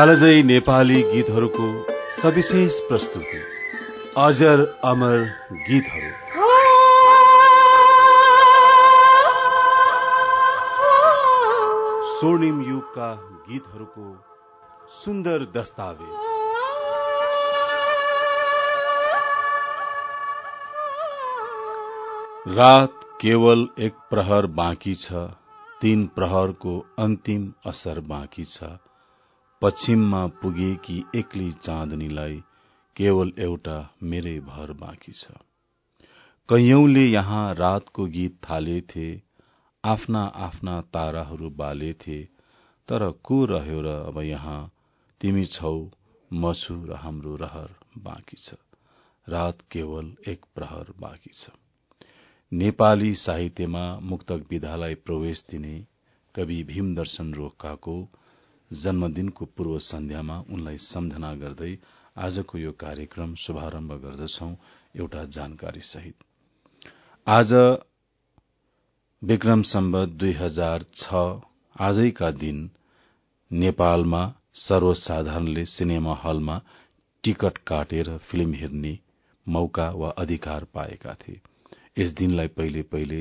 कालजयी नेपाली गीतहरूको सविशेष प्रस्तुति। अजर अमर गीतहरू। स्वर्णिम युगका गीतहरूको सुन्दर दस्तावेज। रात केवल एक प्रहर बाँकी छ तीन प्रहरको अन्तिम असर बाँकी छ। पश्चिममा पुगेकी एक्लै चाँदनीलाई केवल एउटा मेरै भर बाँकी छ। कैयौंले यहाँ रातको गीत थालेथे आफ्ना आफ्ना ताराहरू बालेथे तर को रह्यो र अब यहाँ? तिमी छौ म छु र हाम्रो रहर बाँकी छ। रात केवल एक प्रहर बाँकी छ। नेपाली साहित्यमा मुक्तक विधालाई प्रवेश दिने कवि भीमदर्शन रोकाको जन्मदिनको पूर्व सन्ध्यामा उनलाई सम्झना गर्दै आजको यो कार्यक्रम शुभारम्भ गर्दछौ एउटा जानकारी सहित आज विक्रम सम्बत दुई हजार छ आजैका दिन नेपालमा सर्वसाधारणले सिनेमा हलमा टिकट काटेर फिल्म हेर्ने मौका वा अधिकार पाएका थिए। यस दिनलाई पहिले पहिले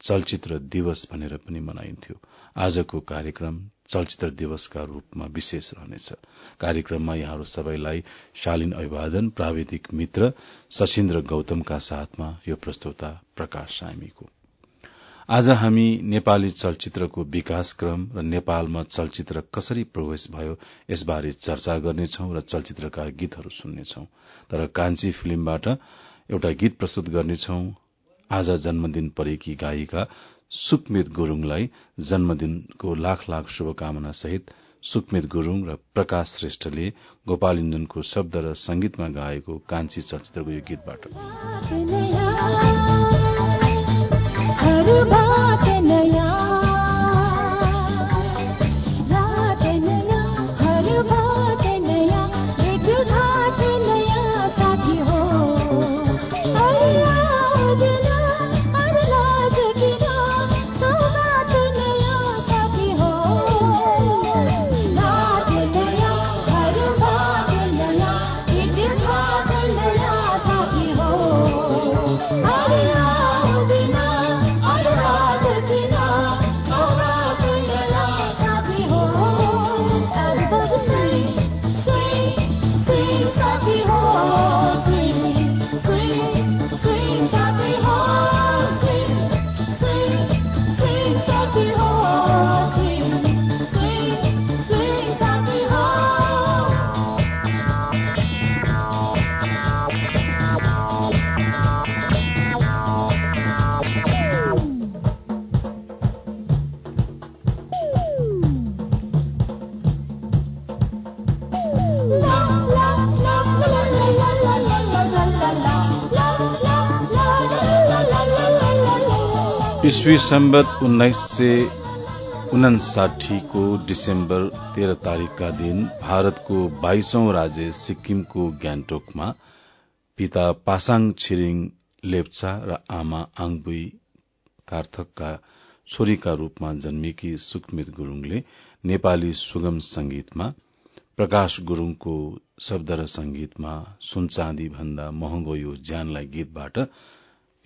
चलचित्र दिवस भनेर पनि मनाइन्थ्यो। आजको कार्यक्रम चलचित्र दिवसका रूपमा विशेष रहनेछ। कार्यक्रममा यहाँहरू सबैलाई शालीन अभिवादन प्राविधिक मित्र सशिन्द्र गौतमका साथमा यो प्रस्तोता प्रकाश सामीको। आज हामी नेपाली चलचित्रको विकासक्रम र नेपालमा चलचित्र कसरी प्रवेश भयो यसबारे चर्चा गर्नेछौ र चलचित्रका गीतहरू सुन्नेछौ। तर कान्छी फिल्मबाट एउटा गीत प्रस्तुत गर्नेछौ। आज जन्मदिन परेकी गायिका सुकमित गुरूङलाई जन्मदिनको लाख लाख शुभकामना सहित सुकमित गुरूङ र प्रकाश श्रेष्ठले गोपाल इन्दुनको शब्द र संगीतमा गाएको कान्छी चलचित्रको यो गीतबाट। ईस्वी सम्बत उन्नाइस सय उनासाठीको डिसेम्बर तेह्र तारीकका दिन भारतको बाइसौं राज्य सिक्किमको ग्यान्टोकमा पिता पासाङ छिरिङ लेप्चा र आमा आङबुई कार्थकका छोरीका रूपमा जन्मेकी सुकमित गुरूङले नेपाली सुगम संगीतमा प्रकाश गुरूङको शब्द र संगीतमा सुनचाँदी भन्दा महँगो यो ज्यानलाई गीतबाट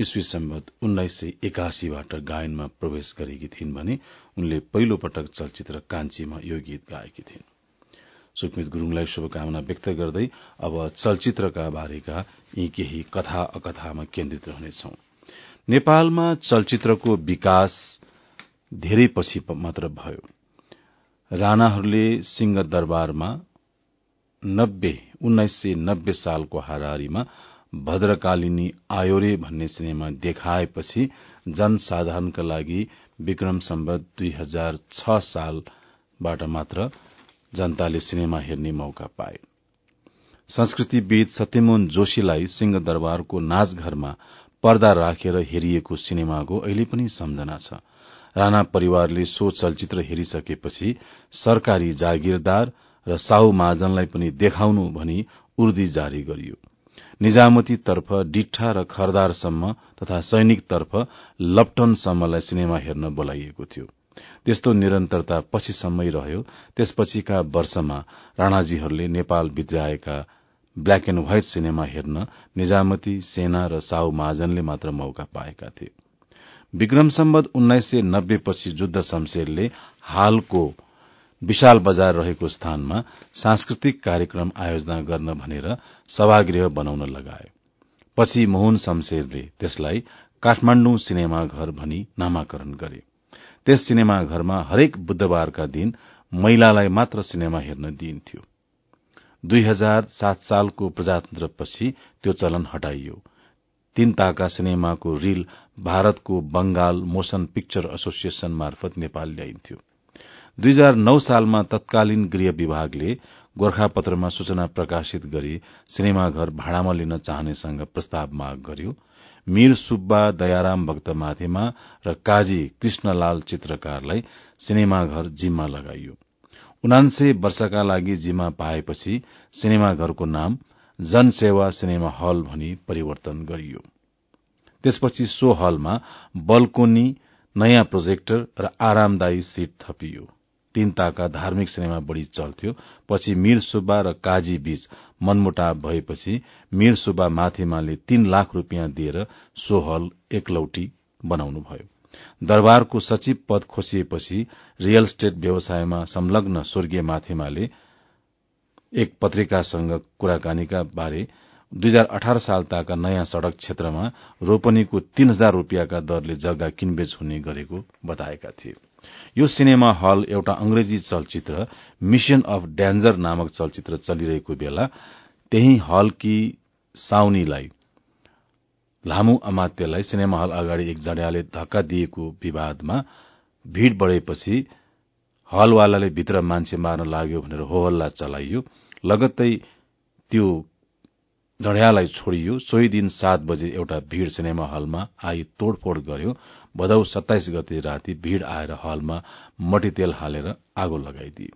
ईस्वी सम्बत उन्नाइस सय एकासीबाट गायनमा प्रवेश गरेकी थिइन् भने उनले पहिलो पटक चलचित्र कान्छीमा यो गीत गाएकी थिइन्। सुकमित गुरूङलाई शुभकामना व्यक्त गर्दै अब चलचित्रका बारेका यी केही कथा अकथामा केन्द्रित रहनेछौ। नेपालमा चलचित्रको विकास धेरै पछि मात्र भयो। राणाहरूले सिंह दरबारमा उन्नाइस सय नब्बे सालको हाराहारीमा भद्रकालिनी आयोरे भन्ने सिनेमा देखाएपछि जनसाधारणका लागि विक्रम सम्बत दुई हजार छ सालबाट मात्र जनताले सिनेमा हेर्ने मौका पाए। संस्कृतिविद सत्यमोहन जोशीलाई सिंहदरबारको नाचघरमा पर्दा राखेर हेरिएको सिनेमाको अहिले पनि सम्झना छ। राणा परिवारले सो चलचित्र हेरिसकेपछि सरकारी जागिरदार र साहु महाजनलाई पनि देखाउनु भनी उर्दी जारी गरियो। निजामतीतर्फ डिठा र खरदारसम्म तथा सैनिकतर्फ लप्टनसम्मलाई सिनेमा हेर्न बोलाइएको थियो। त्यस्तो निरन्तरता पछिसम्मै रह्यो। त्यसपछिका वर्षमा राणाजीहरूले नेपाल भित्राएका ब्ल्याक एण्ड व्हाइट सिनेमा हेर्न निजामती सेना र साउ महाजनले मात्र मौका पाएका थिए। विक्रम सम्बत उन्नाइस सय नब्बे पछि जुद्ध शमशेरले हालको विशाल बजार रहेको स्थानमा सांस्कृतिक कार्यक्रम आयोजना गर्न भनेर सभागृह बनाउन लगाए पछि मोहन शमशेरले त्यसलाई काठमाण्डु सिनेमा घर भनी नामाकरण गरे। त्यस सिनेमा घरमा हरेक बुधबारका दिन महिलालाई मात्र सिनेमा हेर्न दिइन्थ्यो। दुई हजार सात सालको प्रजातन्त्रपछि त्यो चलन हटाइयो। तीन ताका सिनेमाको रील भारतको बंगाल मोशन पिक्चर एसोसिएशन मार्फत नेपाल ल्याइन्थ्यो। दुई हजार नौ सालमा तत्कालीन गृह विभागले गोर्खापत्रमा सूचना प्रकाशित गरी सिनेमाघर भाडामा लिन चाहनेसँग प्रस्ताव माग गर्यो। मीर सुब्बा दयाराम भक्त माथेमा र काजी कृष्णलाल चित्रकारलाई सिनेमाघर जिम्मा लगाइयो। उनान्से वर्षका लागि जिम्मा पाएपछि सिनेमाघरको नाम जनसेवा सिनेमा हल भनी परिवर्तन गरियो। त्यसपछि सो हलमा बल्कोनी नयाँ प्रोजेक्टर र आरामदायी सीट थपियो। तीन ताका धार्मिक सिनेमा बढ़ी चल्थ्यो। पछि मीर सुब्बा र काजी बीच मनमुटाव भएपछि मीर सुब्बा माथेमाले तीन लाख रूपियाँ दिएर सो हल एकलौटी बनाउनुभयो। दरबारको सचिव पद खोसिएपछि रियल स्टेट व्यवसायमा संलग्न स्वर्गीय माथेमाले एक पत्रिकासँग कुराकानीका बारे दुई हजार अठार साल ताका नयाँ सड़क क्षेत्रमा रोपनीको तीन हजार रूपियाँका दरले जग्गा किनबेच हुने गरेको बताएका थिए। यो सिनेमा हल एउटा अंग्रेजी चलचित्र मिशन अफ डेन्जर नामक चलचित्र चलिरहेको बेला त्यही हलकी साउनीलाई लामू अमात्यलाई सिनेमा हल अगाडि एक जड्याले धक्का दिएको विवादमा भीड़ बढ़ेपछि हलवालाले भित्र मान्छे मार्न लाग्यो भनेर होहल्ला चलाइयो। लगत्तै त्यो झड्यालाई छोडियो। सोही दिन सात बजे एउटा भीड़ सिनेमा हलमा आई तोड़फोड़ गर्यो। भदौ सत्ताइस गते राति भीड़ आएर हलमा मटितेल हालेर आगो लगाइदिए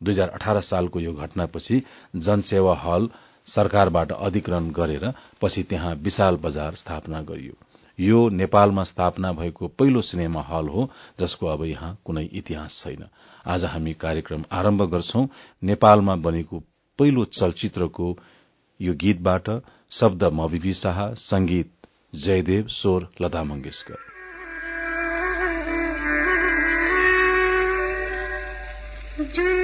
दुई हजार अठार सालको यो घटनापछि जनसेवा हल सरकारबाट अधिग्रहण गरेर पछि त्यहाँ विशाल बजार स्थापना गरियो। यो नेपालमा स्थापना भएको पहिलो सिनेमा हल हो जसको अब यहाँ कुनै इतिहास छैन। आज हामी कार्यक्रम आरम्भ गर्छौं। नेपालमा बनेको पहिलो चलचित्रको यो गीतबाट शब्द मविबी शाह संगीत जयदेव स्वर लता मंगेशकर जसको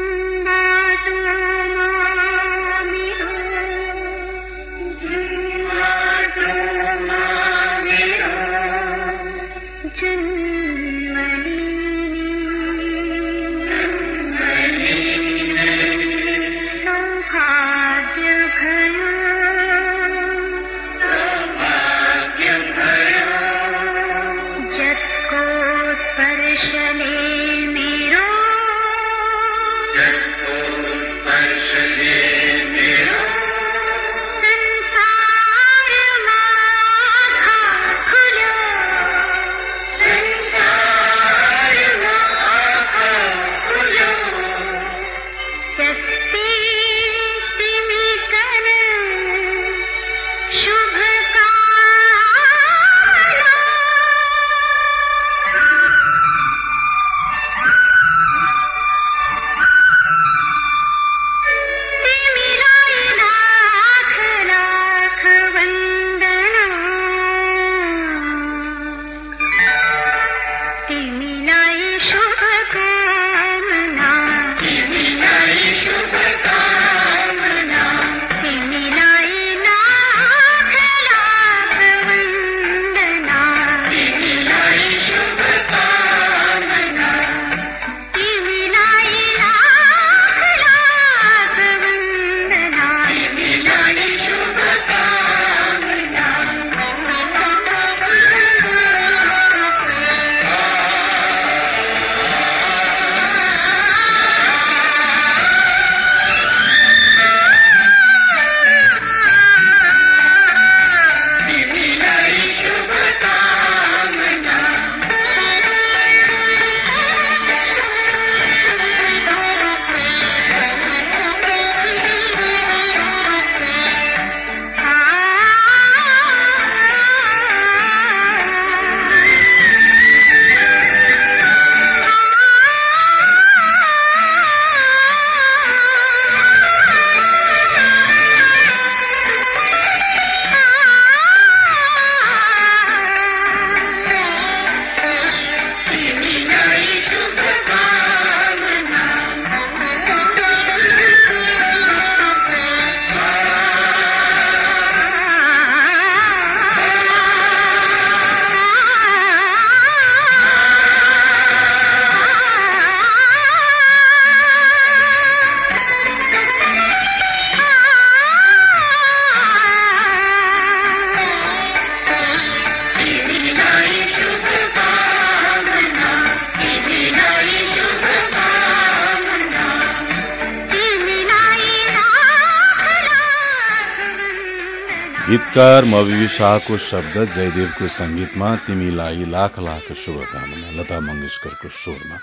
गीतकार मविवी शाहको शब्द जयदेवको संगीतमा तिमीलाई लाख लाख शुभकामना। लता मंगेशकरको स्वरमा।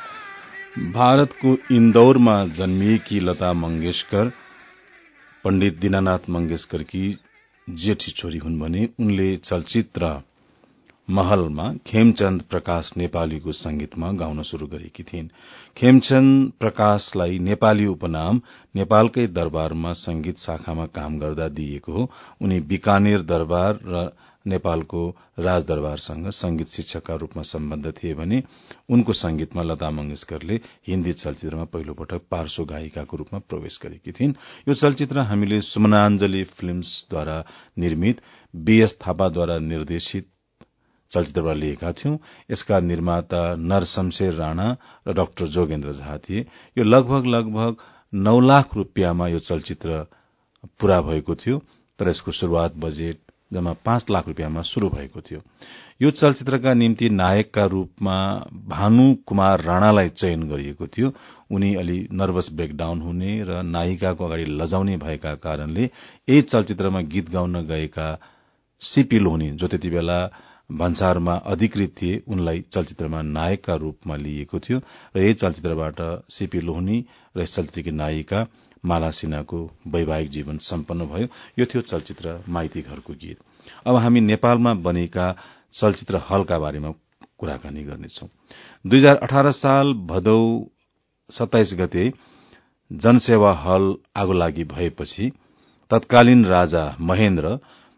भारतको इन्दौरमा जन्मिएकी लता मंगेशकर पण्डित दीनानाथ मंगेशकरकी जेठी छोरी हुन् भने उनले चलचित्र महलमा खेमचन्द प्रकाश नेपालीको संगीतमा गाउन शुरू गरेकी थिइन्। खेमचन्द प्रकाशलाई नेपाली उपनाम नेपालकै दरबारमा संगीत शाखामा काम गर्दा दिइएको हो। उनी बिकानेर दरबार र नेपालको राजदरबारसँग संगीत शिक्षकका रूपमा सम्बद्ध थिए भने उनको संगीतमा लता मंगेशकरले हिन्दी चलचित्रमा पहिलो पटक पार्श्व गायिकाको रूपमा प्रवेश गरेकी थिइन्। यो चलचित्र हामीले सुमनाञ्जली फिल्मसद्वारा निर्मित बीएस थापाद्वारा निर्देशित चलचित्रबाट लिएका थियौं। यसका निर्माता नरशमशेर राणा र डाक्टर जोगेन्द्र झा थिए। यो लगभग लगभग नौ लाख रूपियाँमा यो चलचित्र पूरा भएको थियो तर यसको शुरूआत बजेट जम्मा पाँच लाख रूपियाँमा शुरू भएको थियो। यो चलचित्रका निम्ति नायकका रूपमा भानु कुमार राणालाई चयन गरिएको थियो। उनी अलि नर्भस ब्रेकडाउन हुने र नायिकाको अगाडि लजाउने भएका कारणले यही चलचित्रमा गीत गाउन गएका सीपी लोहनी जो त्यति बेला भन्सारमा अधिकृत थिए उनलाई चलचित्रमा नायकका रूपमा लिइएको थियो र यही चलचित्रबाट सीपी लोहनी र यस चलचित्रकी नायिका माला सिन्हाको वैवाहिक जीवन सम्पन्न भयो। यो थियो चलचित्र माइती घरको गीत। अब हामी नेपालमा बनेका चलचित्र हलका बारेमा कुराकानी गर्नेछौ। दुई हजार अठार साल भदौ सत्ताइस गते जनसेवा हल आगो लागि भएपछि तत्कालीन राजा महेन्द्र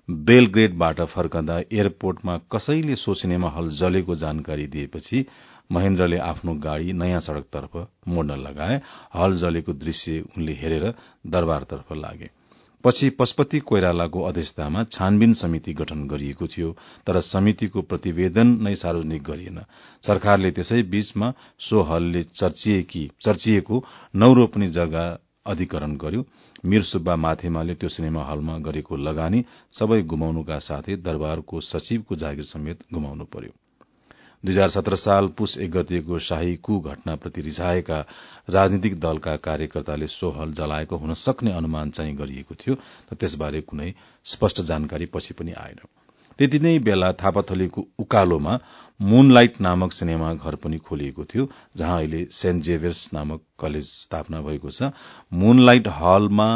बेलग्रेडबाट फर्कँदा एयरपोर्टमा कसैले सो सिनेमा हल जलेको जानकारी दिएपछि महेन्द्रले आफ्नो गाड़ी नयाँ सड़कतर्फ मोड्न लगाए। हल जलेको दृश्य उनले हेरेर दरबारतर्फ लागे। पछि पशुपति कोइरालाको अध्यक्षतामा छानबिन समिति गठन गरिएको थियो तर समितिको प्रतिवेदन नै सार्वजनिक गरिएन। सरकारले त्यसै बीचमा सो हलले चर्चिएको नौ जग्गा अधिकरण गर्यो। मीर सुब्बा माथेमाले त्यो सिनेमा हलमा गरेको लगानी सबै गुमाउनुका साथै दरबारको सचिवको जागिर समेत गुमाउनु पर्यो। दुई हजार सत्र साल पुस एक गतिको शाही कु घटनाप्रति रिझाएका राजनीतिक दलका कार्यकर्ताले सो हल जलाएको हुन सक्ने अनुमान चाहिँ गरिएको थियो तर त्यसबारे कुनै स्पष्ट जानकारी पछि पनि आएन। त्यति नै बेला थापाथलीको उकालोमा मूनलाइट नामक सिनेमा घर पनि खोलिएको थियो जहाँ अहिले सेन्ट जेभियर्स नामक कलेज स्थापना भएको छ। मूनलाइट हलमा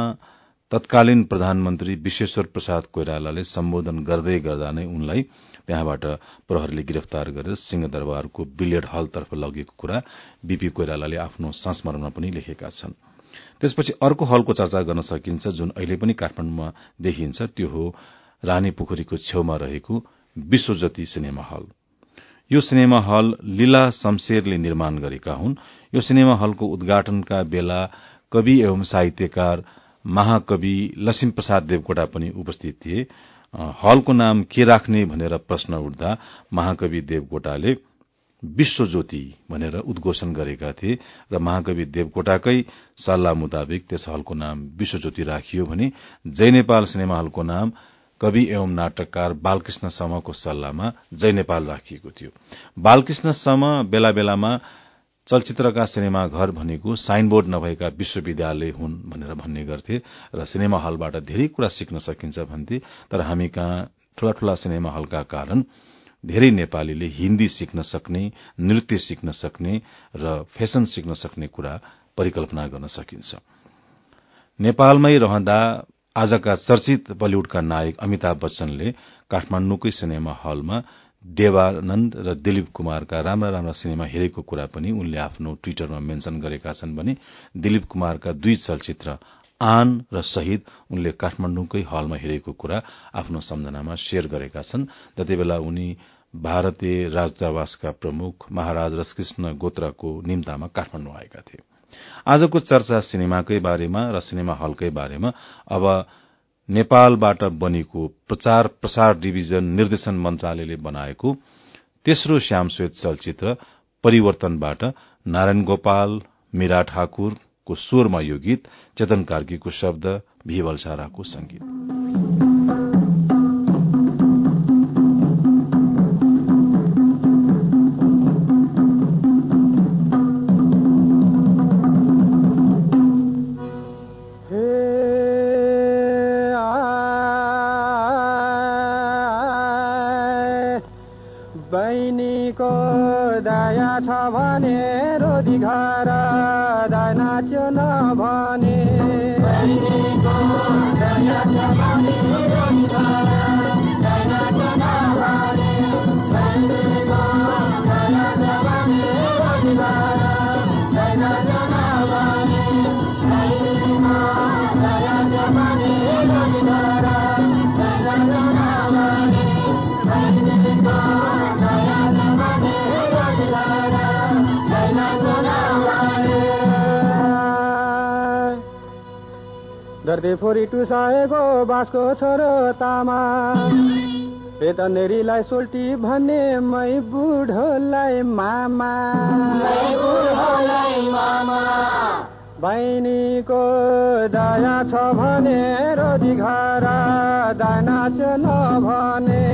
तत्कालीन प्रधानमन्त्री विश्वेश्वर प्रसाद कोइरालाले सम्बोधन गर्दै गर्दा नै उनलाई त्यहाँबाट प्रहरीले गिरफ्तार गरेर सिंहदरबारको बिलियर्ड हलतर्फ लगेको कुरा बीपी कोइरालाले आफ्नो संस्मरणमा पनि लेखेका छन्। त्यसपछि अर्को हलको चर्चा गर्न सकिन्छ जुन अहिले पनि काठमाडौँमा देखिन्छ। त्यो हो रानी पोखरीको छेउमा रहेको विश्वज्योति सिनेमा हल। यो सिनेमा हल लीला शमशेरले निर्माण गरेका हुन्। यो सिनेमा हलको उद्घाटनका बेला कवि एवं साहित्यकार महाकवि लक्ष्मी प्रसाद देवकोटा पनि उपस्थित थिए। हलको नाम के राख्ने भनेर प्रश्न उठ्दा महाकवि देवकोटाले विश्वज्योति भनेर उद्घोषण गरेका थिए र महाकवि देवकोटाकै सल्लाह मुताबिक त्यस हलको नाम विश्वज्योति राखियो भने जय नेपाल सिनेमा हलको नाम कवि एवं नाटककार बालकृष्ण समको सल्लाहमा जय नेपाल राखिएको थियो। बालकृष्ण सम बेला बेलामा चलचित्रका सिनेमा घर भनेको साइनबोर्ड नभएका विश्वविद्यालय हुन् भनेर भन्ने गर्थे र सिनेमा हलबाट धेरै कुरा सिक्न सकिन्छ भन्थे तर हामी कहाँ ठूला ठूला सिनेमा हलका कारण धेरै नेपालीले हिन्दी सिक्न सक्ने नृत्य सिक्न सक्ने र फेसन सिक्न सक्ने कुरा परिकल्पना गर्न सकिन्छ। नेपालमै रहँदा आजका चर्चित बलिउडका नायक अमिताभ बच्चनले काठमाण्डुकै सिनेमा हलमा देवानन्द र दिलीप कुमारका राम्रा राम्रा सिनेमा हेरेको कुरा पनि उनले आफ्नो ट्वीटरमा मेन्शन गरेका छन् भने दिलीप कुमारका दुई चलचित्र आन र शहीद उनले काठमाण्डुकै हलमा हेरेको कुरा आफ्नो सम्झनामा शेयर गरेका छन्। जति बेला उनी भारतीय राजदूतावासका प्रमुख महाराज रसकृष्ण गोत्राको निम्तामा काठमाण्डु आएका थिए। आजको चर्चा सिनेमाकै बारेमा र सिनेमा हलकै बारेमा अब नेपालबाट बनेको प्रचार प्रसार डिभिजन निर्देशन मन्त्रालयले बनाएको तेस्रो श्यामश्वेत चलचित्र परिवर्तनबाट नारायण गोपाल मीरा ठाकुरको स्वरमा यो गीत चेतन कार्कीको शब्द भिवल साराको संगीत धरती फोरी टुसाएको बाँसको छोरो तामा। बेतनेरीलाई सोल्टी भन्ने मै बुढोलाई मामा। बहिनीको दया छ भने रोजी घर दाना नभने।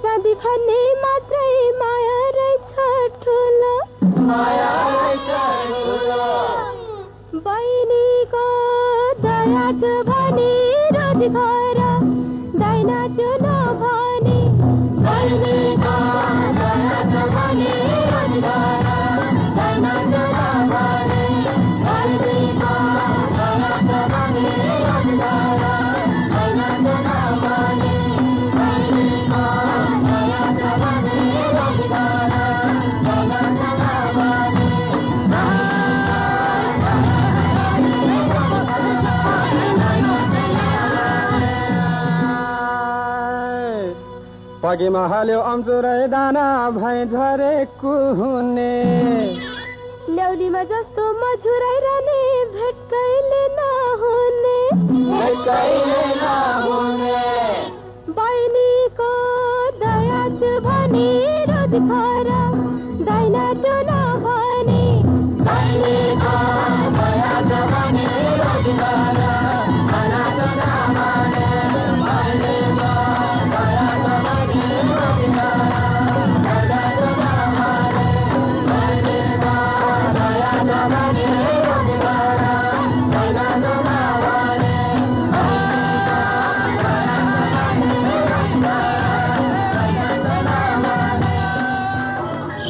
भन्ने मात्रै माया रहेछ ठुलो बहिनीको दया छ भने रोजगार पगीमा हाल्यो अम्चुरै दाना भै झरेको हुने ल्याउलीमा जस्तो मझुराइरहने भेट कहिले नहुने। बहिनीको दया छु भने रोज खरा दाइना छु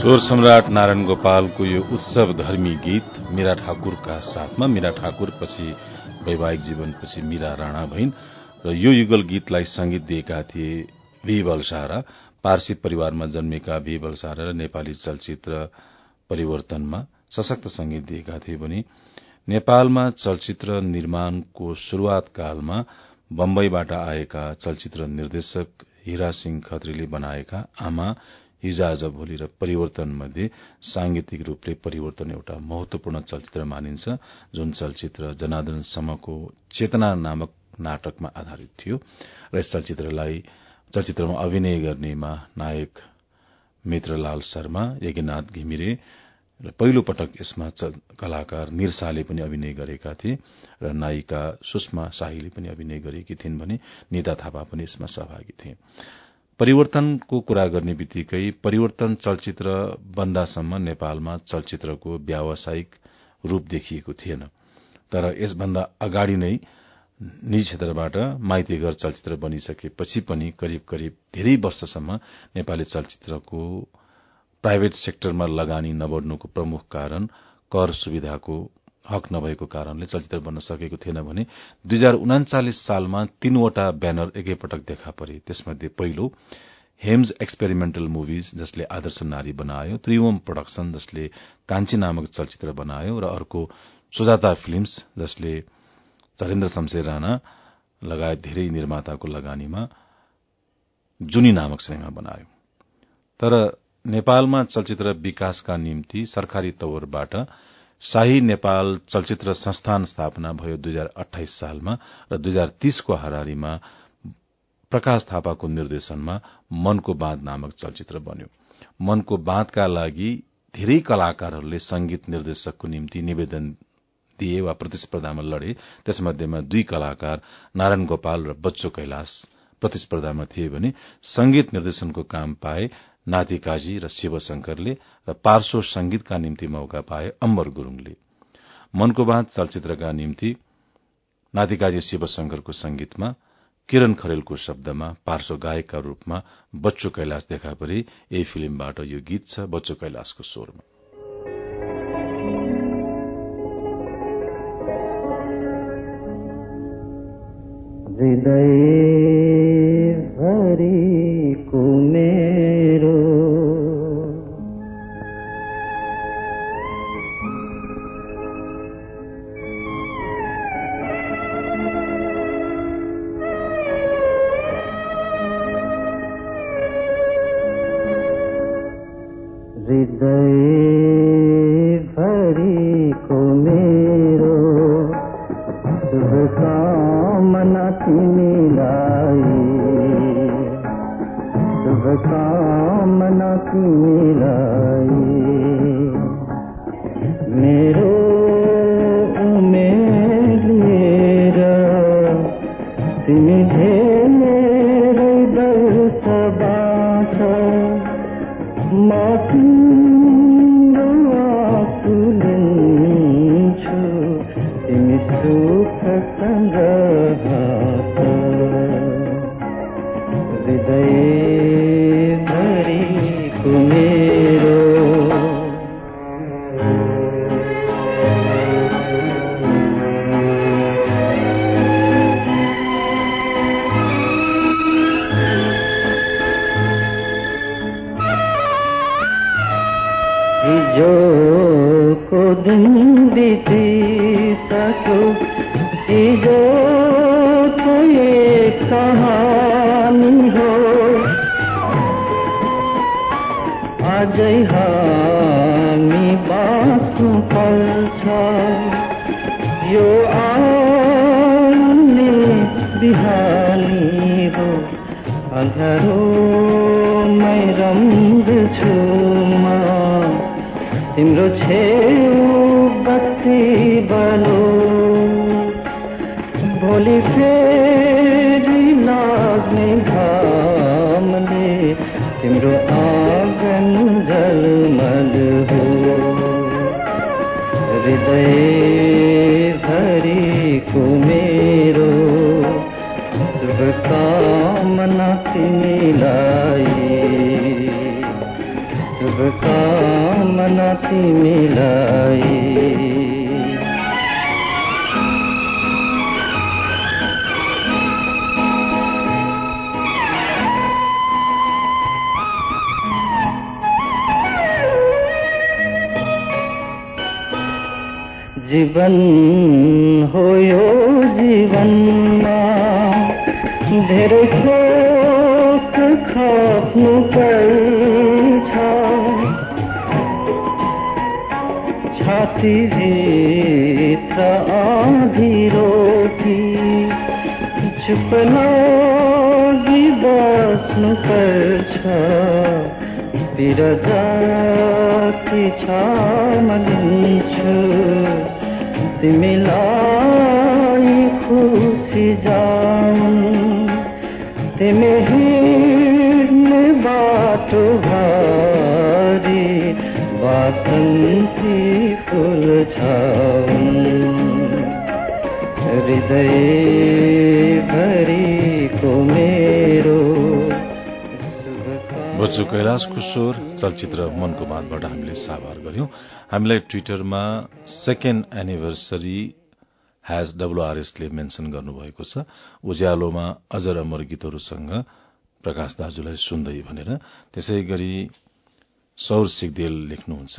स्वर सम्राट नारायण गोपालको यो उत्सव धर्मी गीत मीरा ठाकुरका साथमा मीरा ठाकुर पछि वैवाहिक जीवनपछि मीरा राणा भइन् र यो युगल गीतलाई संगीत दिएका थिए भी बलसारा। पारसी परिवारमा जन्मेका भी बलसारा र नेपाली चलचित्र परिवर्तनमा सशक्त संगीत दिएका थिए भने नेपालमा चलचित्र निर्माणको शुरूआत कालमा बम्बईबाट आएका चलचित्र निर्देशक हिरा सिंह खत्रीले बनाएका आमा हिज आज भोलि र परिवर्तन मध्ये सांगीतिक रूपले परिवर्तन एउटा महत्वपूर्ण चलचित्र मानिन्छ जुन चलचित्र जनार्दन समको चेतना नामक नाटकमा आधारित थियो र यस चलचित्रलाई चलचित्रमा अभिनय गर्नेमा नायक मित्रलाल शर्मा यज्ञनाथ घिमिरे र पहिलो पटक यसमा कलाकार निरसाले पनि अभिनय गरेका थिए र नायिका सुषमा शाहीले पनि अभिनय गरेकी थिइन् भने निता थापा पनि यसमा सहभागी थिए। परिवर्तनको कुरा गर्ने बित्तिकै परिवर्तन चलचित्र बन्दासम्म नेपालमा चलचित्रको व्यावसायिक रूप देखिएको थिएन। तर यसभन्दा अगाडि नै निजी क्षेत्रबाट माइतीघर चलचित्र बनिसकेपछि पनि करिब करिब धेरै वर्षसम्म नेपाली चलचित्रको प्राइभेट सेक्टरमा लगानी नबढ़नुको प्रमुख कारण कर सुविधाको हक नभएको कारणले चलचित्र बन्न सकेको थिएन भने दुई हजार उनाचालिस सालमा तीनवटा ब्यानर एकैपटक देखा परे। त्यसमध्ये पहिलो हेम्स एक्सपेरिमेन्टल मुभिज जसले आदर्श नारी बनायो त्रिवम प्रोडक्सन जसले कान्छी नामक चलचित्र बनायो र अर्को सुजाता फिल्म्स जसले चरेन्द्र शमशेर राणा लगायत धेरै निर्माताको लगानीमा जुनी नामक सिनेमा बनायो। तर नेपालमा चलचित्र विकासका निम्ति सरकारी तौरबाट शाही नेपाल चलचित्र संस्थान स्थापना भयो दुई हजार अठाइस सालमा र दुई हजार तीसको हारारीमा प्रकाश थापाको निर्देशनमा मनको बाँध नामक चलचित्र बन्यो। मनको बाँधका लागि धेरै कलाकारहरूले संगीत निर्देशकको निम्ति निवेदन दिए वा प्रतिस्पर्धामा लडे। त्यसमध्येमा दुई कलाकार नारायण गोपाल र बच्चो कैलाश प्रतिस्पर्धामा थिए भने संगीत निर्देशनको काम पाए नाति काजी र शिवशंकरले र पार्श्व संगीतका निम्ति मौका पाए अम्बर गुरूङले। मनको बाँध चलचित्रका निम्ति नातिकाजी शिवशंकरको संगीतमा किरण खरेलको शब्दमा पार्श्व गायकका रूपमा बच्चो कैलाश देखा परे यही फिल्मबाट यो गीत छ बच्चो कैलाशको स्वरमा। हो। अझै हामी बाँच्नु पर्छ यो आउने बिहानी हो अँध्यारोमै रम्छु म। तिम्रो छेउ हृदय भरिको मेरो शुभकामना तिमीलाई शुभकामना तिमीलाई जीवन हो यो जीवनमा धेरै थोक खप्नु पर्छ छाती भित्र आधी रोटी चुप लागि बस्नु पर्छ तिर जाति छामलिन्छु तिमीलाई खुसी जाउन् तिमी हिँड्ने बाटो भारी वासन्ती फुल छाउन् हृदय भरिको मेरो बच्चु कैलाशको स्वर चलचित्र मनको बाँधबाट हामीले साभार गर्यौं हामीलाई ट्विटरमा सेकेण्ड एनिभर्सरी ह्याज डब्लुआरएसले मेन्सन गर्नुभएको छ। उज्यालोमा अजर अमर गीतहरूसँग प्रकाश दाजुलाई सुन्दै भनेर। त्यसै गरी सौर सिगदेल लेख्नुहुन्छ।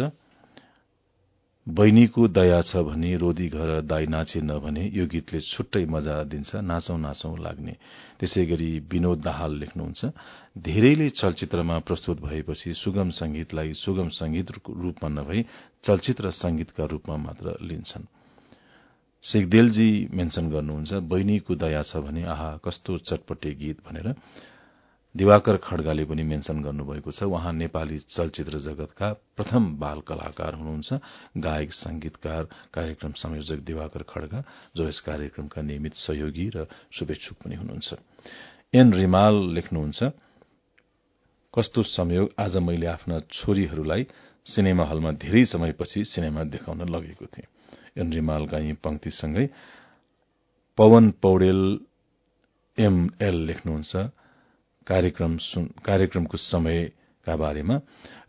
बहिनीको दया छ भने रोदी घर दाई नाचे नभने यो गीतले छुट्टै मजा दिन्छ नाचौं नाचौं लाग्ने। त्यसै गरी विनोद दाहाल लेख्नुहुन्छ धेरैले चलचित्रमा प्रस्तुत भएपछि सुगम संगीतलाई सुगम संगीतको रूपमा नभई चलचित्र संगीतका रूपमा मात्र लिन्छन्। सिगदेलजी मेन्सन गर्नुहुन्छ बहिनीको दया छ भने आहा कस्तो चटपटे गीत भनेर। दिवाकर खड्गाले पनि मेन्सन गर्नुभएको छ उहाँ नेपाली चलचित्र जगतका प्रथम बाल कलाकार हुनुहुन्छ गायक संगीतकार कार्यक्रम संयोजक दिवाकर खड्गा जो यस कार्यक्रमका नियमित सहयोगी र शुभेच्छुक पनि हुनुहुन्छ। एन रिमाल लेख्नुहुन्छ कस्तो संयोग आज मैले आफ्ना छोरीहरूलाई सिनेमा हलमा धेरै समयपछि सिनेमा देखाउन लगेको थिएँ। एन रिमालका यी पंक्तिसँगै पवन पौडेल एमएल लेख्नुहुन्छ कार्यक्रमको समयका बारेमा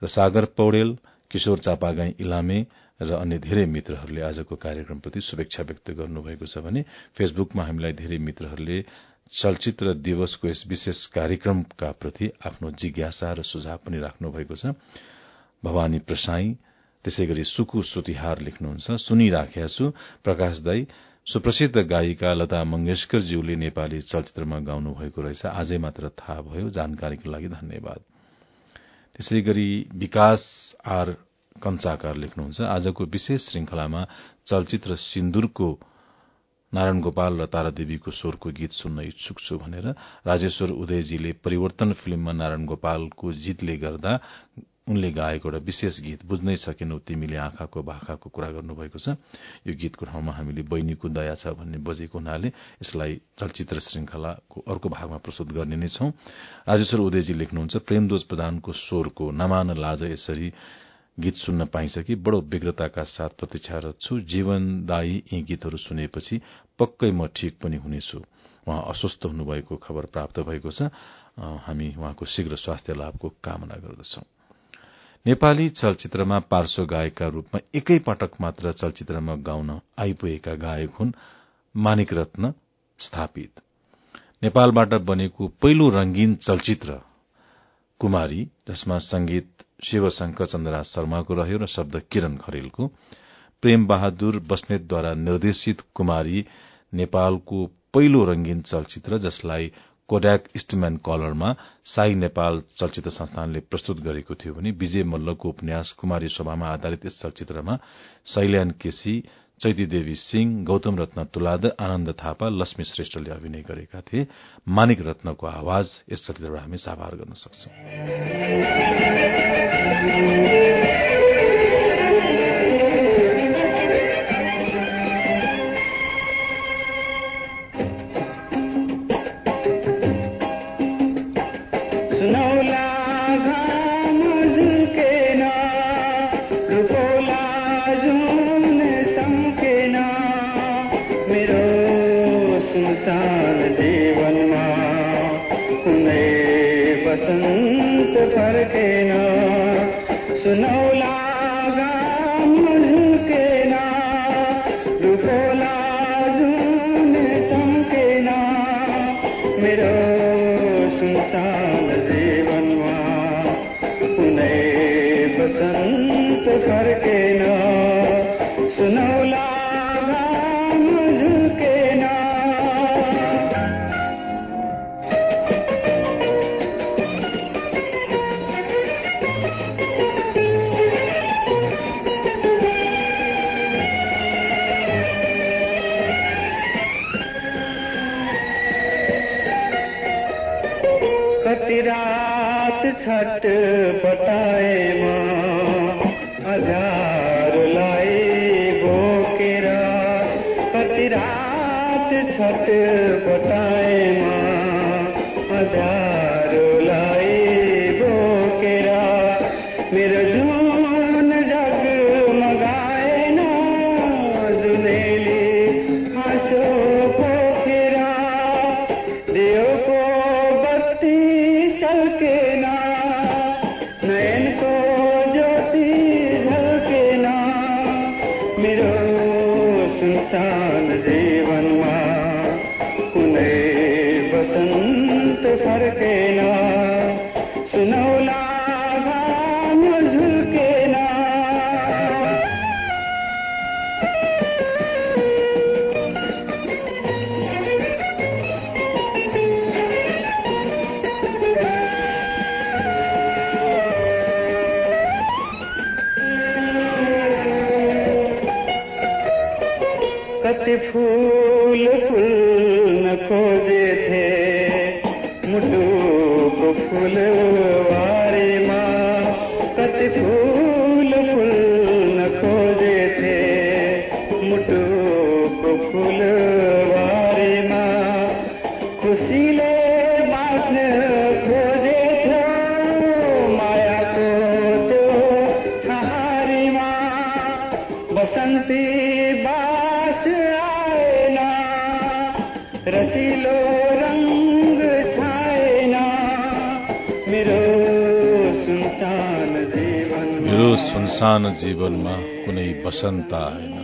र सागर पौडेल किशोर चापागाई इलामे र अन्य धेरै मित्रहरूले आजको कार्यक्रमप्रति शुभेच्छा व्यक्त गर्नुभएको छ भने फेसबुकमा हामीलाई धेरै मित्रहरूले चलचित्र दिवसको यस विशेष कार्यक्रमका प्रति आफ्नो जिज्ञासा र सुझाव पनि राख्नु भएको छ। भवानी प्रसाई त्यसै गरी सुकु सुतिहार लेख्नुहुन्छ। सुनिराखेका छु प्रकाश दाई सुप्रसिद्ध गायिका लता मंगेशकरज्यूले नेपाली चलचित्रमा गाउनु भएको रहेछ। आजै मात्र थाहा भयो। जानकारीको लागि धन्यवाद। त्यसै गरी विकास आर कञ्चाकार लेख्नुहुन्छ। आजको विशेष श्रृंखलामा चलचित्र सिन्दुरको नारायण गोपाल र तारादेवीको स्वरको गीत सुन्न इच्छुक छु भनेर राजेश्वर उदयजीले परिवर्तन फिल्ममा नारायण गोपालको जितले गर्दा उनले गाएको एउटा विशेष गीत बुझ्नै सकेनौ तिमीले आँखाको भाखाको कुरा गर्नुभएको छ। यो गीतको ठाउँमा हामीले बहिनीको दया छ भन्ने बजेको हुनाले यसलाई चलचित्र श्रृंखलाको अर्को भागमा प्रस्तुत गर्ने नै छौं। राजेश्वर उदयजी लेख्नुहुन्छ प्रेमदोज प्रधानको स्वरको नमान लाज यसरी गीत सुन्न पाइन्छ कि बडो विग्रताका साथ प्रतीक्षारत छु जीवनदायी यी गीतहरू सुनेपछि पक्कै म ठिक पनि हुनेछु। उहाँ अस्वस्थ हुनुभएको खबर प्राप्त भएको छ। हामी उहाँको शीघ्र स्वास्थ्य लाभको कामना गर्दछौं। नेपाली चलचित्रमा पार्श्व गायकका रूपमा एकै पटक मात्र चलचित्रमा गाउन आइपुगेका गायक हुन् मानिक रत्न स्थापित। नेपालबाट बनेको पहिलो रंगीन चलचित्र कुमारी जसमा संगीत शिवशंकर चन्द्रराज शर्माको रह्यो र शब्द किरण खरेलको प्रेम बहादुर बस्नेतद्वारा निर्देशित कुमारी नेपालको पहिलो रंगीन चलचित्र जसलाई कोड्याक इस्टम्यान कलरमा साई नेपाल चलचित्र संस्थानले प्रस्तुत गरेको थियो भने विजय मल्लको उपन्यास कुमारी सभामा आधारित यस चलचित्रमा शैल्यान केसी चैती देवी सिंह गौतम रत्न तुलाद आनन्द थापा लक्ष्मी श्रेष्ठले अभिनय गरेका थिए। मानिक रत्नको आवाज यस चलचित्रबाट हामी साभार गर्न सक्छौं। मेरो सुनसान जीवनमा कुनै बसन्त आएन।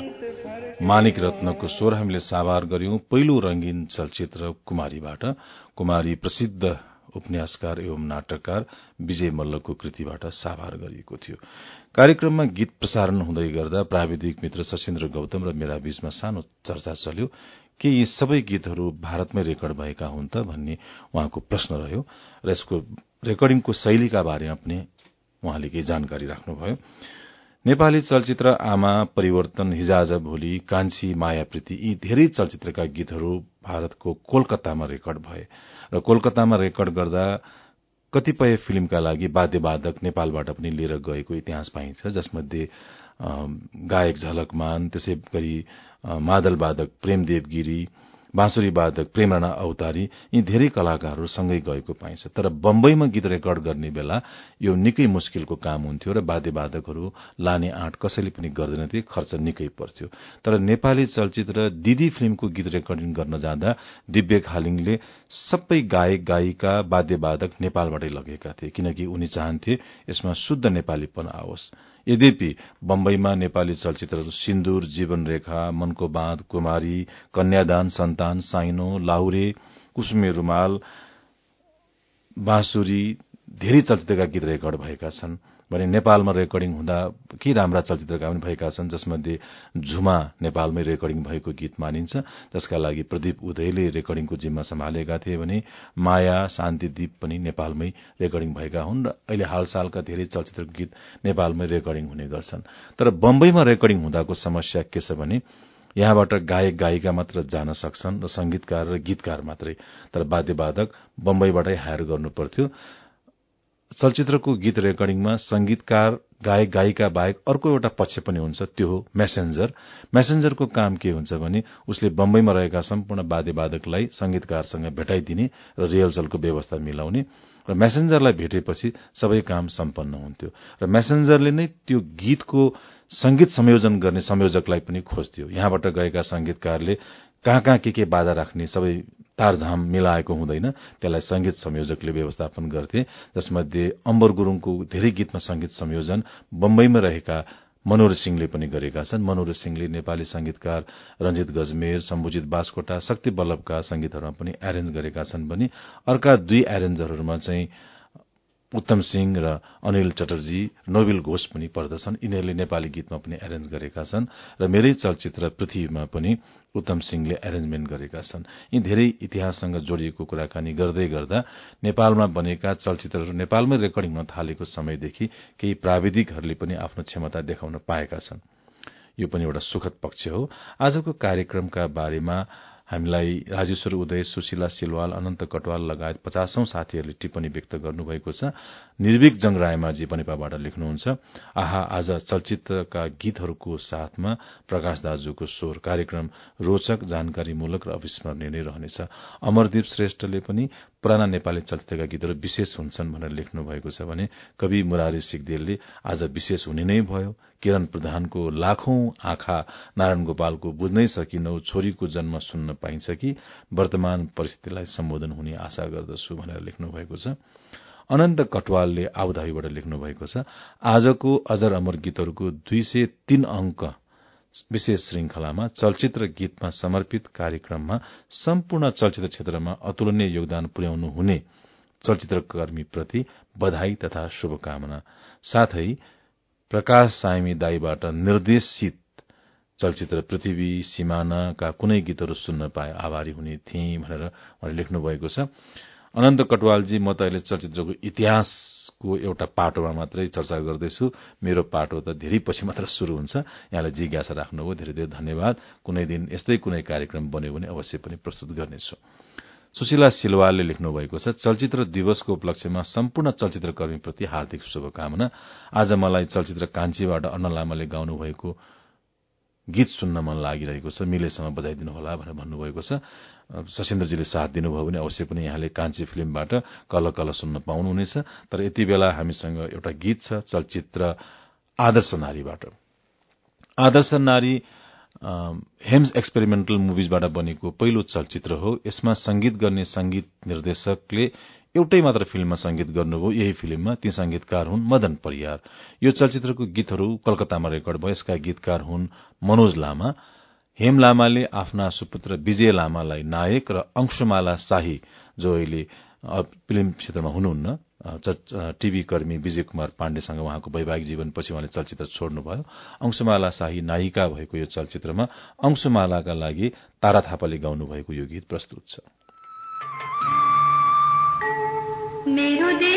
मानिक रत्नको स्वर हामीले साभार गर्यौं पहिलो रंगीन चलचित्र कुमारीबाट। कुमारी प्रसिद्ध उपन्यासकार एवं नाटककार विजय मल्लको कृतिबाट साभार गरिएको थियो। कार्यक्रममा गीत प्रसारण हुँदै गर्दा प्राविधिक मित्र सशेन्द्र गौतम र मेरा बीचमा सानो चर्चा चल्यो। के यी सबै गीतहरू भारतमै रेकर्ड भएका हुन् त भन्ने उहाँको प्रश्न रह्यो र यसको रेकर्डिङको शैलीका बारेमा पनि उहाँले केही जानकारी राख्नुभयो। नेपाली चलचित्र आमा परिवर्तन हिजाज भोलि कान्छी मायाप्रीति यी धेरै चलचित्रका गीतहरू भारतको कोलकातामा रेकर्ड भए र कोलकातामा रेकर्ड गर्दा कतिपय फिल्मका लागि वाद्यवादक नेपालबाट पनि लिएर गएको इतिहास पाइन्छ जसमध्ये गायक झलकमान त्यसै गरी मादल वादक प्रेमदेव गिरी बाँसुरी वादक प्रेम राणा अवतारी यी धेरै कलाकारहरू सँगै गएको पाइन्छ। तर बम्बईमा गीत रेकर्ड गर्ने बेला यो निकै मुस्किलको काम हुन्थ्यो र वाद्यवादकहरू लाने आँट कसैले पनि गर्दैनथे खर्च निकै पर्थ्यो। तर नेपाली चलचित्र दिदी फिल्मको गीत रेकर्डिङ गर्न जाँदा दिव्य खालिङले सबै गायक गायिका वाद्यवादक नेपालबाटै लगेका थिए किनकि उनी चाहन्थे यसमा शुद्ध नेपालीपन आओस्। यद्यपि बम्बईमा नेपाली चलचित्रहरू सिन्दूर जीवन रेखा मनको बाँध कुमारी कन्यादान सन्तान साइनो लाहुरे कुसुमे रूमाल बाँसुरी धेरै चलचित्रका गीत रेकर्ड भएका छन्। भने नेपालमा रेकर्डिङ हुँदा के राम्रा चलचित्रका पनि भएका छन् जसमध्ये झुमा नेपालमै रेकर्डिङ भएको गीत मानिन्छ। जसका लागि प्रदीप उदयले रेकर्डिङको जिम्मा सम्हालेका थिए भने माया शान्तिदीप पनि नेपालमै रेकर्डिङ भएका हुन् र अहिले हालसालका धेरै चलचित्रको गीत नेपालमै रेकर्डिङ हुने गर्छन्। तर बम्बईमा रेकर्डिङ हुँदाको समस्या के छ भने यहाँबाट गायक गायिका मात्र जान सक्छन् र संगीतकार र गीतकार मात्रै। तर वाद्यवादक बम्बईबाटै हायर गर्नु पर्थ्यो। चलचित्रको गीत रेकर्डिङमा संगीतकार गायक गायिका बाहेक अर्को एउटा पक्ष पनि हुन्छ त्यो हो मेसेन्जर मेसेन्जरको काम के हुन्छ भने उसले बम्बईमा रहेका सम्पूर्ण वाद्यवादकलाई संगीतकारसँग भेटाइदिने र रिहर्सलको व्यवस्था मिलाउने र मेसेन्जरलाई भेटेपछि सबै काम सम्पन्न हुन्थ्यो र मेसेन्जरले नै त्यो गीतको संगीत संयोजन गर्ने संयोजकलाई पनि खोज्थ्यो। यहाँबाट गएका संगीतकारले कहाँ कहाँ के के बाधा राख्ने सबै तारझाम मिलाएको हुँदैन। त्यसलाई संगीत संयोजकले व्यवस्थापन गर्थे। जसमध्ये अम्बर गुरूङको धेरै गीतमा संगीत संयोजन बम्बईमा रहेका मनोहर सिंहले पनि गरेका छन्। मनोहर सिंहले नेपाली संगीतकार रंजित गजमेर सम्बुजित बास्कोटा शक्ति वल्लभका संगीतहरूमा पनि एरेन्ज गरेका छन् भने अर्का दुई एरेन्जरहरूमा चाहिँ उत्तम सिंह र अनिल चटर्जी नोबेल घोष पनि पर्दछन्। यिनीहरूले नेपाली गीतमा पनि एरेन्ज गरेका छन् र मेरै चलचित्र पृथ्वीमा पनि उत्तम सिंहले एरेन्जमेन्ट गरेका छन्। यी धेरै इतिहाससँग जोडिएको कुराकानी गर्दै गर्दा नेपालमा बनेका चलचित्रहरू नेपालमै रेकर्डिङ हुन थालेको समयदेखि केही प्राविधिकहरूले पनि आफ्नो क्षमता देखाउन पाएका छन्। यो पनि एउटा सुखद पक्ष हो। आजको कार्यक्रमका बारेमा हामीलाई राजेश्वर उदय सुशीला सिलवाल अनन्त कटवाल लगायत पचासौं साथीहरूले टिप्पणी व्यक्त गर्नुभएको छ। निर्विक जंग रायमाझी बनेपाबाट लेख्नुहुन्छ आहा आज चलचित्रका गीतहरूको साथमा प्रकाश दाजुको स्वर कार्यक्रम रोचक जानकारीमूलक र अविस्मरणीय नै रहनेछ। अमरदीप श्रेष्ठले पनि पुराना नेपाली चलचित्रका गीतहरू विशेष हुन्छन् भनेर लेख्नु भएको छ भने कवि मुरारी सिगदेलले आज विशेष हुने नै भयो। किरण प्रधानको लाखौं आँखा नारायण गोपालको बुझ्नै सकिनौ छोरीको जन्म सुन्न पाइन्छ कि? वर्तमान परिस्थितिलाई सम्बोधन हुने आशा गर्दछु भनेर लेख्नु भएको छ। अनन्त कटवालले आबुधाबीबाट लेख्नु भएको छ आजको अजर अमर गीतहरूको दुई सय तीन अंक विशेष श्रृंखलामा चलचित्र गीतमा समर्पित कार्यक्रममा सम्पूर्ण चलचित्र क्षेत्रमा अतुलनीय योगदान पुर्याउनु हुने चलचित्रकर्मीप्रति बधाई तथा शुभकामना। साथै प्रकाश साइमी दाईबाट निर्देशित चलचित्र पृथ्वी सिमानाका कुनै गीतहरू सुन्न पाए आभारी हुने थिए भनेर लेख्नु भएको छ। अनन्त कटवालजी म त अहिले चलचित्रको इतिहासको एउटा पाटोमा मात्रै चर्चा गर्दैछु। मेरो पाटो त धेरै पछि मात्र शुरू हुन्छ। यहाँलाई जिज्ञासा राख्नुभयो धेरै धेरै धन्यवाद। कुनै दिन यस्तै कुनै कार्यक्रम बन्यो भने अवश्य पनि प्रस्तुत गर्नेछु। सुशीला सिलवालले लेख्नु भएको छ चलचित्र दिवसको उपलक्ष्यमा सम्पूर्ण चलचित्र कर्मीप्रति हार्दिक शुभकामना। आज मलाई चलचित्र कान्छीबाट अन्न लामाले गाउनु भएको गीत सुन्न मन लागिरहेको छ मिलेसम्म बजाइदिनु होला भनेर भन्नुभएको छ। सशेन्द्रजीले साथ दिनुभयो भने अवश्य पनि यहाँले कान्छी फिल्मबाट कल कल सुन्न पाउनुहुनेछ। तर यति बेला हामीसँग एउटा गीत छ चलचित्र आदर्श नारीबाट। आदर्श नारी हेम्स एक्सपेरिमेन्टल मुभिजबाट बनेको पहिलो चलचित्र हो। यसमा संगीत गर्ने संगीत निर्देशकले एउटै मात्र फिल्ममा संगीत गर्नुभयो यही फिल्ममा ती संगीतकार हुन् मदन परियार। यो चलचित्रको गीतहरू कलकत्तामा रेकर्ड भयो यसका गीतकार हुन् मनोज लामा हेम लामाले आफ्ना सुपुत्र विजय लामालाई नायक र अंशुमाला शाही जो अहिले फिल्म क्षेत्रमा हुनुहुन्न। टीभी कर्मी विजय कुमार पाण्डेसँग उहाँको वैवाहिक जीवनपछि उहाँले चलचित्र छोड्नुभयो। अंशुमाला शाही नायिका भएको यो चलचित्रमा अंशुमालाका लागि तारा थापाले गाउनु भएको यो गीत प्रस्तुत छ। मेरो देश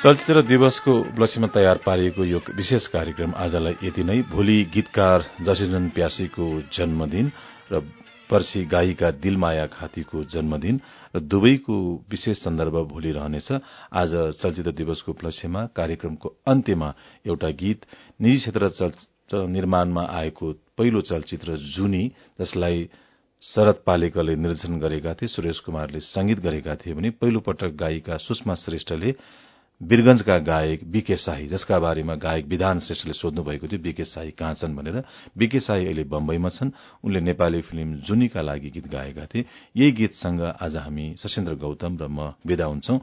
चलचित्र दिवसको उपलक्ष्यमा तयार पारिएको यो विशेष कार्यक्रम आजलाई यति नै। भोलि गीतकार जसिरन प्यासीको जन्मदिन र पर्सि गायिका दिलमाया खातीको जन्मदिन र दुवैको विशेष सन्दर्भ भोलि रहनेछ। आज चलचित्र दिवसको उपलक्ष्यमा कार्यक्रमको अन्त्यमा एउटा गीत निजी क्षेत्र निर्माणमा आएको पहिलो चलचित्र जुनी जसलाई शरद पालेकरले निर्देशन गरेका थिए सुरेश कुमारले संगीत गरेका थिए भने पहिलो पटक गायिका सुषमा श्रेष्ठले वीरगंजका गायक बीके शाही जसका बारेमा गायक विधान श्रेष्ठले सोध्नु भएको थियो बीके शाही कहाँ छन् भनेर। बीके शाही अहिले बम्बईमा छन्। उनले नेपाली फिल्म जुनीका लागि गीत गाएका थिए। यही गीतसँग आज हामी सशेन्द्र गौतम र म विदा हुन्छौ।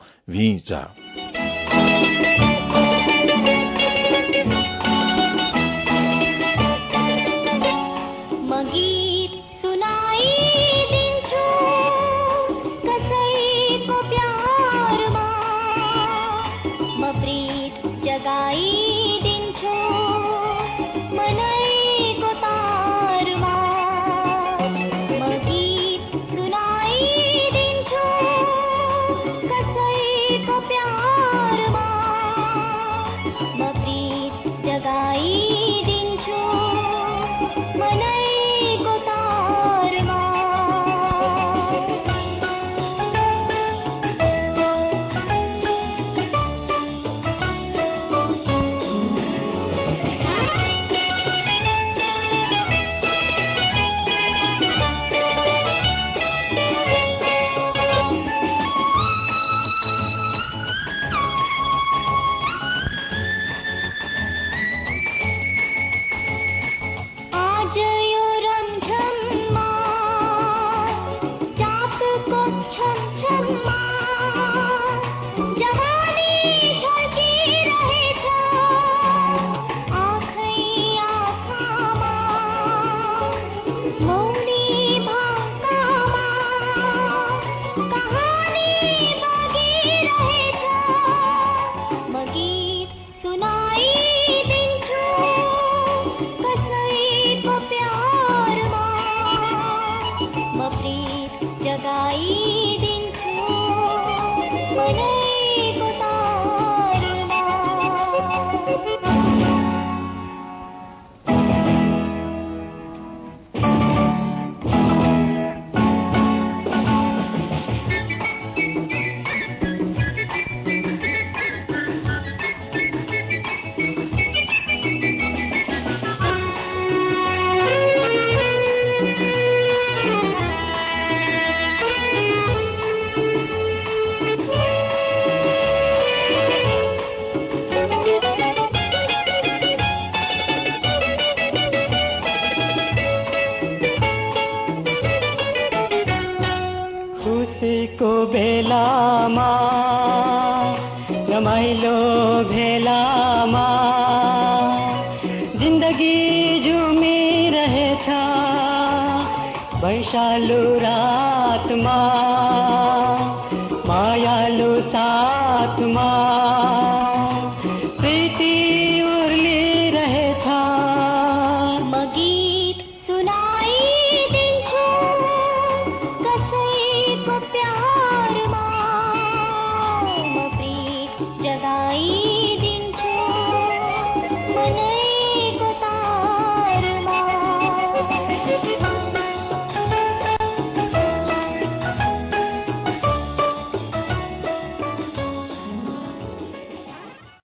जगाइदिन्छु। मन